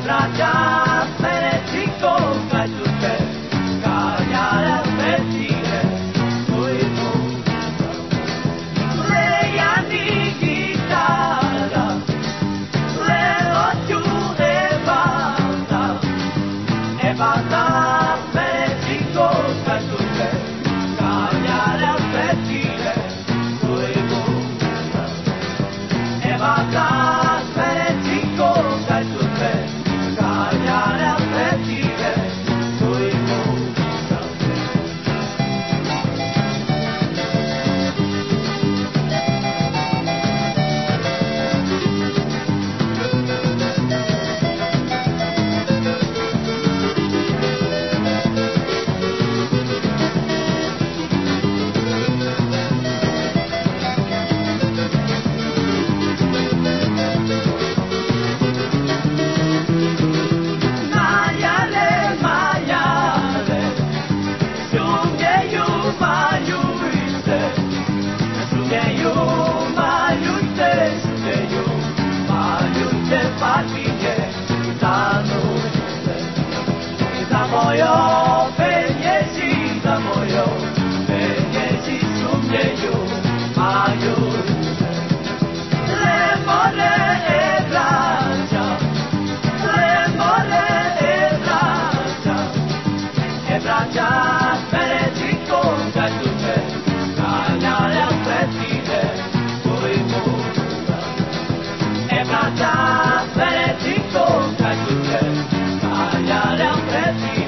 moyo and